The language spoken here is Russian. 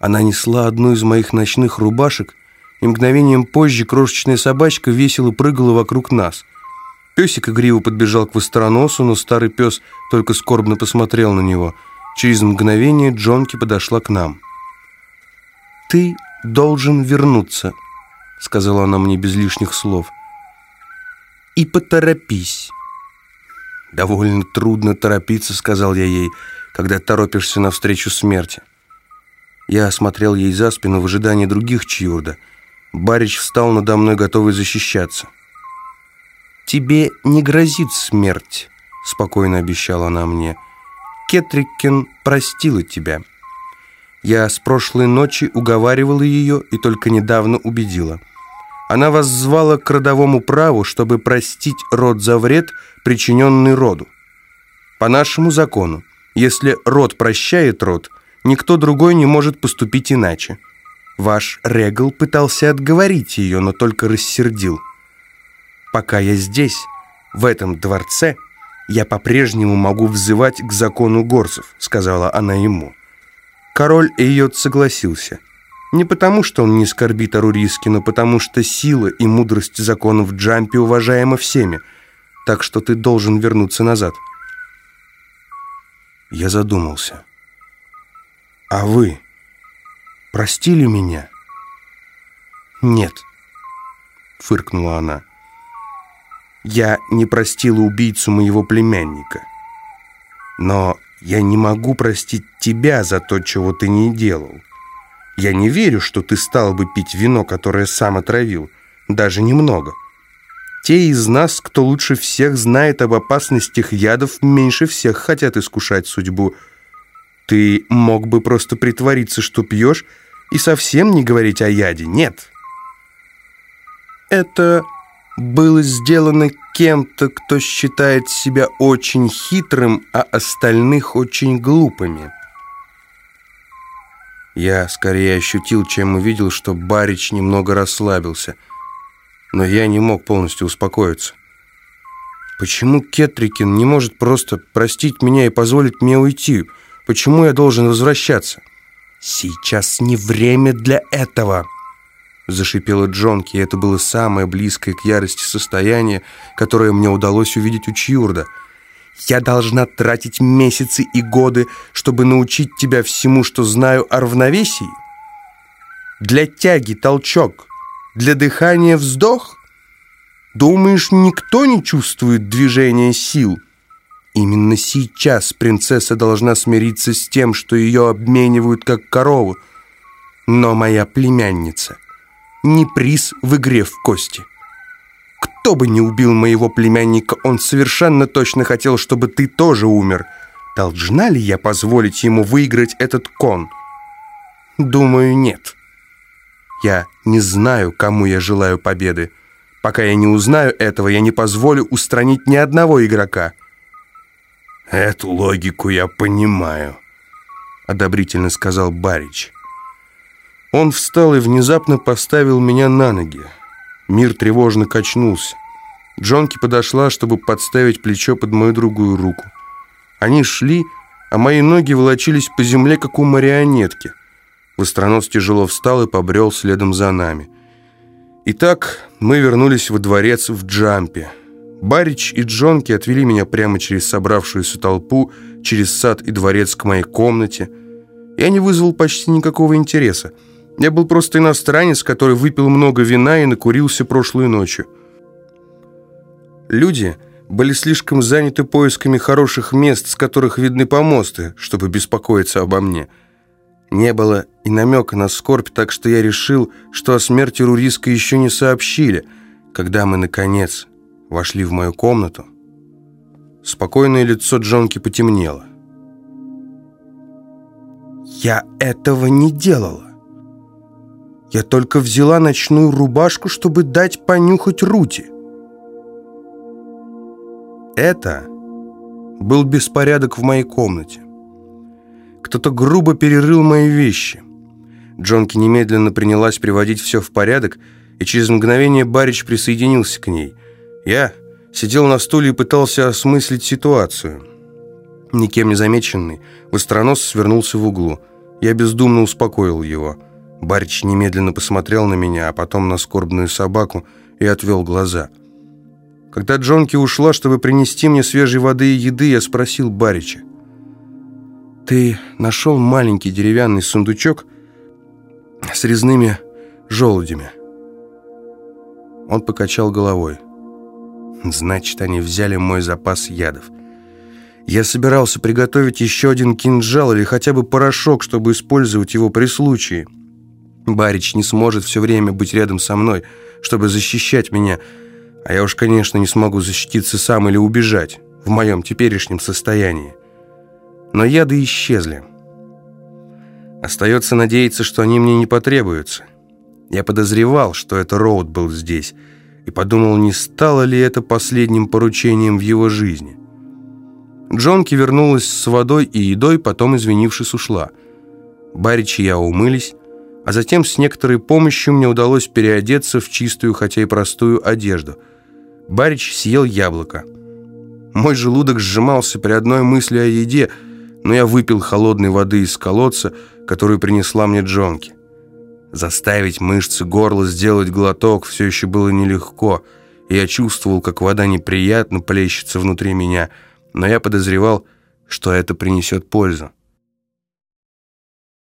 Она несла одну из моих ночных рубашек, и мгновением позже крошечная собачка весело прыгала вокруг нас. Песик игриво подбежал к востроносу, но старый пес только скорбно посмотрел на него. Через мгновение Джонки подошла к нам. «Ты должен вернуться», — сказала она мне без лишних слов. «И поторопись». «Довольно трудно торопиться», — сказал я ей, «когда торопишься навстречу смерти». Я осмотрел ей за спину в ожидании других Чьюрда. Барич встал надо мной, готовый защищаться. «Тебе не грозит смерть», — спокойно обещала она мне. «Кетрикен простила тебя». Я с прошлой ночи уговаривала ее и только недавно убедила. Она воззвала к родовому праву, чтобы простить род за вред, причиненный роду. По нашему закону, если род прощает род, никто другой не может поступить иначе. Ваш Регал пытался отговорить ее, но только рассердил. Пока я здесь, в этом дворце, я по-прежнему могу взывать к закону горцев, сказала она ему. Король Эйот согласился. Не потому, что он не скорбит о Руриске, но потому, что сила и мудрость законов в Джампе уважаема всеми. Так что ты должен вернуться назад. Я задумался. А вы простили меня? Нет, фыркнула она. Я не простила убийцу моего племянника. Но я не могу простить тебя за то, чего ты не делал. Я не верю, что ты стал бы пить вино, которое сам отравил. Даже немного. Те из нас, кто лучше всех знает об опасностях ядов, меньше всех хотят искушать судьбу. Ты мог бы просто притвориться, что пьешь, и совсем не говорить о яде. Нет. Это было сделано кем-то, кто считает себя очень хитрым, а остальных очень глупыми. Я скорее ощутил, чем увидел, что Барич немного расслабился. Но я не мог полностью успокоиться. Почему Кетрикин не может просто простить меня и позволить мне уйти? Почему я должен возвращаться? Сейчас не время для этого. Зашипела Джонки, и это было самое близкое к ярости состояние, которое мне удалось увидеть у Чьюрда. «Я должна тратить месяцы и годы, чтобы научить тебя всему, что знаю о равновесии? Для тяги толчок, для дыхания вздох? Думаешь, никто не чувствует движения сил?» Именно сейчас принцесса должна смириться с тем, что ее обменивают как корову. Но моя племянница не приз в игре в кости. Кто бы не убил моего племянника, он совершенно точно хотел, чтобы ты тоже умер. Должна ли я позволить ему выиграть этот кон? Думаю, нет. Я не знаю, кому я желаю победы. Пока я не узнаю этого, я не позволю устранить ни одного игрока. Эту логику я понимаю, одобрительно сказал Барич. Он встал и внезапно поставил меня на ноги. Мир тревожно качнулся. Джонки подошла, чтобы подставить плечо под мою другую руку. Они шли, а мои ноги волочились по земле, как у марионетки. Востронос тяжело встал и побрел следом за нами. Итак, мы вернулись во дворец в Джампе. Барич и Джонки отвели меня прямо через собравшуюся толпу, через сад и дворец к моей комнате. Я не вызвал почти никакого интереса. Я был просто иностранец, который выпил много вина и накурился прошлой ночью. Люди были слишком заняты поисками хороших мест, с которых видны помосты, чтобы беспокоиться обо мне. Не было и намека на скорбь, так что я решил, что о смерти Руриска еще не сообщили. Когда мы, наконец, вошли в мою комнату, спокойное лицо Джонки потемнело. «Я этого не делала!» Я только взяла ночную рубашку, чтобы дать понюхать Рути. Это был беспорядок в моей комнате. Кто-то грубо перерыл мои вещи. Джонки немедленно принялась приводить все в порядок, и через мгновение Барич присоединился к ней. Я сидел на стуле и пытался осмыслить ситуацию. Никем не замеченный, востронос свернулся в углу. Я бездумно успокоил его. Барич немедленно посмотрел на меня, а потом на скорбную собаку и отвел глаза. Когда Джонки ушла, чтобы принести мне свежей воды и еды, я спросил Барича. «Ты нашел маленький деревянный сундучок с резными желудями?» Он покачал головой. «Значит, они взяли мой запас ядов. Я собирался приготовить еще один кинжал или хотя бы порошок, чтобы использовать его при случае. Барич не сможет все время быть рядом со мной, чтобы защищать меня, а я уж, конечно, не смогу защититься сам или убежать в моем теперешнем состоянии. Но яды исчезли. Остается надеяться, что они мне не потребуются. Я подозревал, что это Роуд был здесь, и подумал, не стало ли это последним поручением в его жизни. Джонки вернулась с водой и едой, потом, извинившись, ушла. Барич и я умылись, а затем с некоторой помощью мне удалось переодеться в чистую, хотя и простую одежду. Барич съел яблоко. Мой желудок сжимался при одной мысли о еде, но я выпил холодной воды из колодца, которую принесла мне Джонки. Заставить мышцы горла сделать глоток все еще было нелегко, я чувствовал, как вода неприятно плещется внутри меня – но я подозревал, что это принесет пользу.